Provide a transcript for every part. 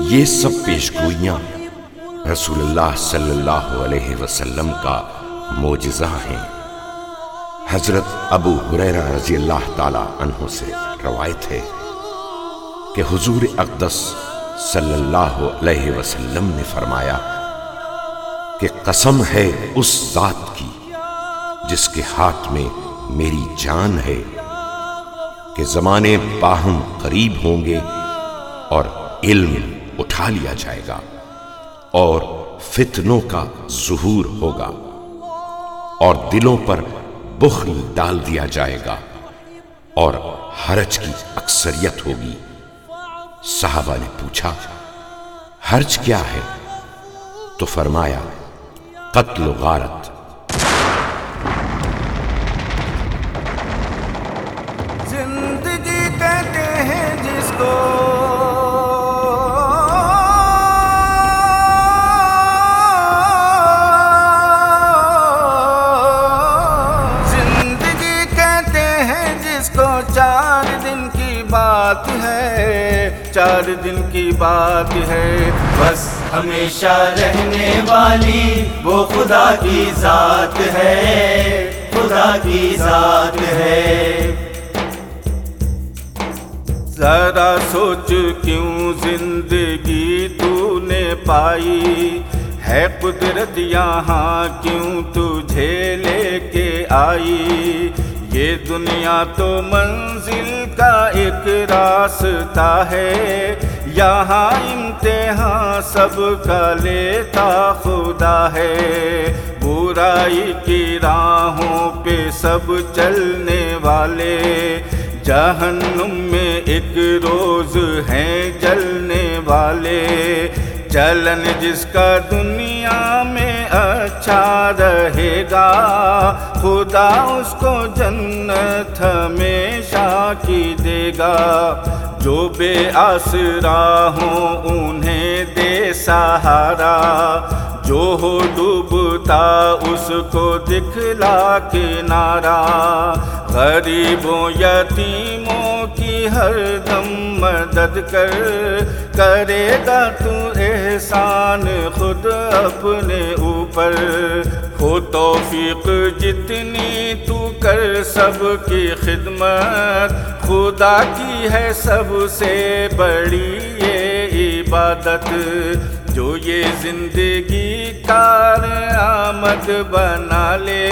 یہ سب پیش گوئیاں رسول اللہ صلی اللہ علیہ وسلم کا موجزہ ہیں۔ حضرت ابو حریرہ رضی اللہ تعالی عنہ سے روایت ہے کہ حضور اقدس صلی اللہ علیہ وسلم نے فرمایا کہ قسم ہے اس ذات کی جس کے ہاتھ میں میری جان ہے۔ کہ زمانے باہم قریب ہوں گے اور علم اٹھا لیا جائے گا اور فتنوں کا ظہور ہوگا اور دلوں پر بخل ڈال دیا جائے گا اور حرج کی اکثریت ہوگی۔ صحابہ نے پوچھا، حرج کیا ہے؟ تو فرمایا، قتل و غارت۔ بات ہے، چار دن کی بات ہے۔ بس ہمیشہ رہنے والی وہ خدا کی ذات ہے۔ خدا کی ذات ہے۔ ذرا سوچ کیوں زندگی تو نے پائی؟ ہے قدرت یہاں کیوں تجھے لے کے آئی؟ یہ دنیا تو منزل کا ایک راستہ ہے۔ یہاں امتحان سب کا لیتا خدا ہے۔ برائی کی راہوں پہ سب چلنے والے۔ جہنم میں ایک روز ہیں جلنے والے۔ چلن جس کا دنیا میں اچھا رہے گا، خدا اس کو جنت ہمیشہ کی دے گا۔ جو بے آسرا ہوں انہیں دے سہارا، جو ہو ڈوبتا اس کو دکھلا کنارا غریبوں یتیموں کی ہر دم مدد کر، کرے گا تو احسان خود اپنے اوپر۔ ہو توفیق جتنی تو کر سب کی خدمت۔ خدا کی ہے سب سے بڑی یہ عبادت۔ جو یہ زندگی کار آمد بنا لے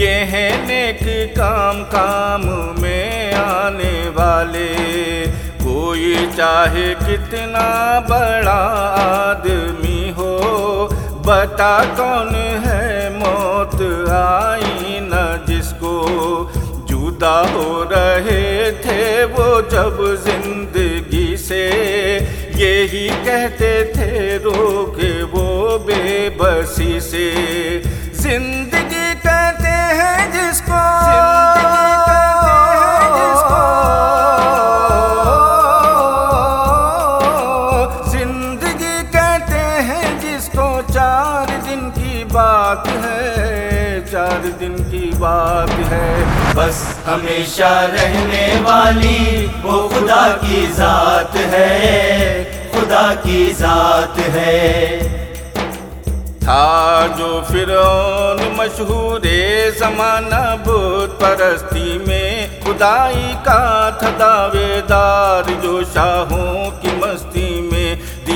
یہ ہے نیک کام کام میں آنے والے، کوئی چاہے کتنا بڑا آدمی ہو، بتا کون ہے موت آئی نہ جس کو جدا ہو رہے تھے وہ جب زندگی سے۔ یہی کہتے تھے روکے وہ بے بسی سے۔ زندگی کی بات ہے۔ بس ہمیشہ رہنے والی وہ خدا کی ذات ہے۔ خدا کی ذات ہے۔ تھا جو فرعون مشہور زمانہ بت پرستی میں، خدائی کا تھا دعوے دار جو شاہوں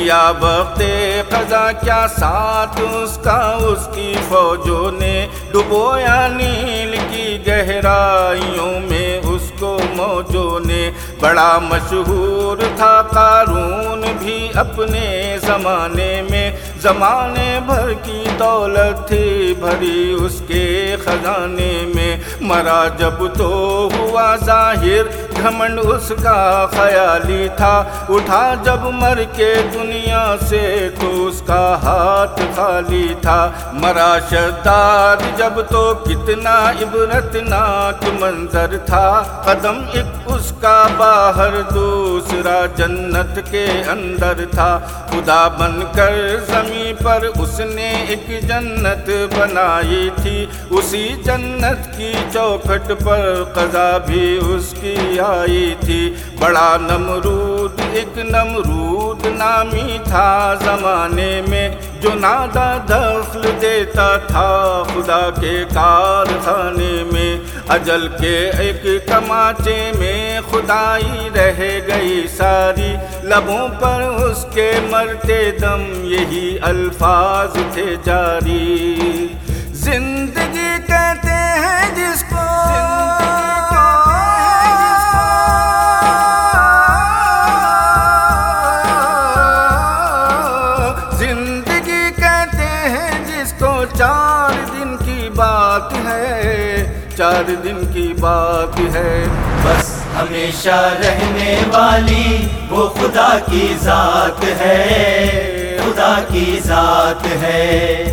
دیا وقت قضا کیا ساتھ؟ اس کا، اس کی فوجوں نے ڈبویا نیل کی گہرائیوں میں اس کو موجوں نے بڑا مشہور تھا۔ قارون بھی اپنے زمانے میں، زمانے بھر کی دولت تھی۔ بھری اس کے خزانے میں مرا۔ جب تو ہوا ظاہر گھمنڈ اس کا خیالی تھا اٹھا جب مر کے دنیا سے تو اس کا ہاتھ خالی تھا مرا شداد جب تو کتنا عبرت ناک منظر تھا قدم ایک اس کا باہر دوسرا جنت کے اندر تھا خدا بن کر زمین پر اس نے ایک جنت بنائی تھی اسی جنت کی چوکھٹ پر قضا بھی اس کی چھائی تھی بڑا نمرود ایک نمرود نامی تھا زمانے میں جو نادا دخل دیتا تھا خدا کے کارخانے میں اجل کے ایک کماچے میں خدائی رہ گئی ساری لبوں پر اس کے مرتے دم یہی الفاظ تھے جاری زندگی بات ہے، چار دن کی بات ہے۔ بس ہمیشہ رہنے والی وہ خدا کی ذات ہے۔ خدا کی ذات ہے۔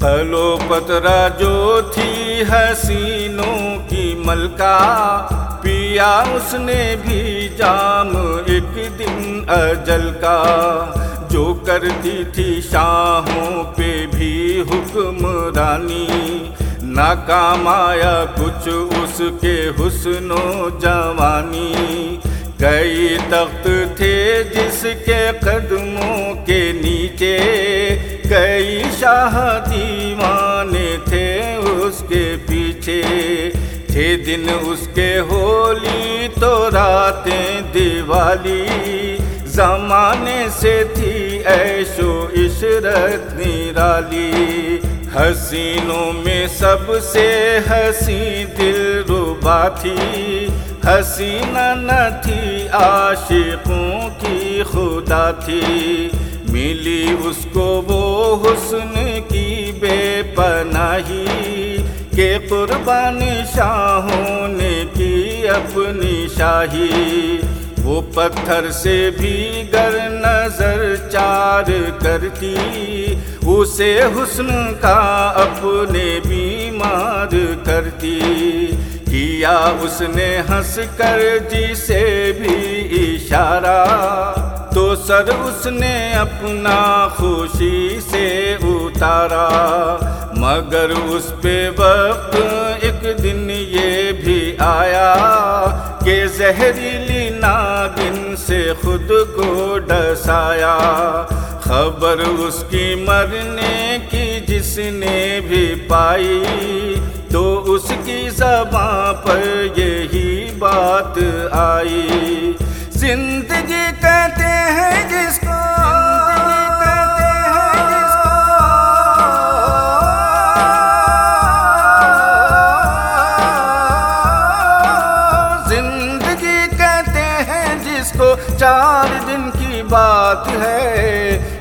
پلو پترا جو تھی حسینوں کی ملکہ، پیا اس نے بھی جام ایک دن اجل کا۔ جو کرتی تھی شاہوں پہ بھی حکمرانی ناکام آیا کچھ اس کے حسن و جوانی کئی تخت تھے جس کے قدموں کے نیچے کئی شاہ دیوانے تھے اس کے پیچھے تھے دن اس کے ہولی تو راتیں دیوالی زمانے سے تھی ایش و عشرت نرالی حسینوں میں سب سے حسین دل ربا تھی۔ حسینہ نہ تھی، عاشقوں کی خدا تھی۔ ملی اس کو وہ حسن کی بے پناہی کہ قربان شاہوں نے کی اپنی شاہی۔ وہ پتھر سے بھی گر نظر چار کرتی، اسے حسن کا اپنے بیمار کرتی۔ کیا اس نے ہنس کر جسے بھی اشارہ؟ تو سر اس نے اپنا خوشی سے اتارا۔ مگر اس پہ وقت ایک دن یہ بھی آیا کہ زہریلی ناگن سے خود کو ڈسایا۔ خبر اس کی مرنے کی جس نے بھی پائی۔ تو اس کی زباں پر یہی بات آئی۔ زندگی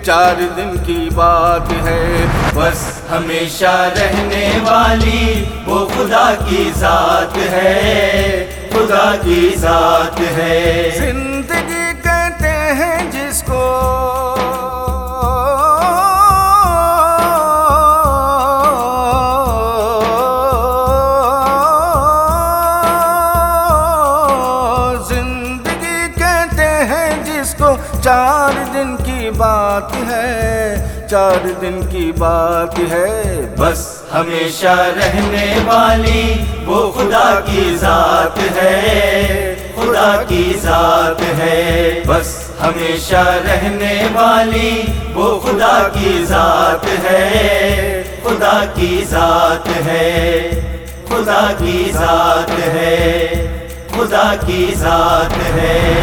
چار دن کی بات ہے۔ بس ہمیشہ رہنے والی وہ خدا کی ذات ہے۔ خدا کی ذات ہے۔ زندگی چار دن کی بات ہے، چار دن کی بات ہے۔ بس ہمیشہ رہنے والی وہ خدا کی ذات ہے، خدا کی ذات ہے۔ بس ہمیشہ رہنے والی وہ خدا کی ذات ہے، خدا کی ذات ہے۔ خدا کی ذات ہے، خدا کی ذات ہے۔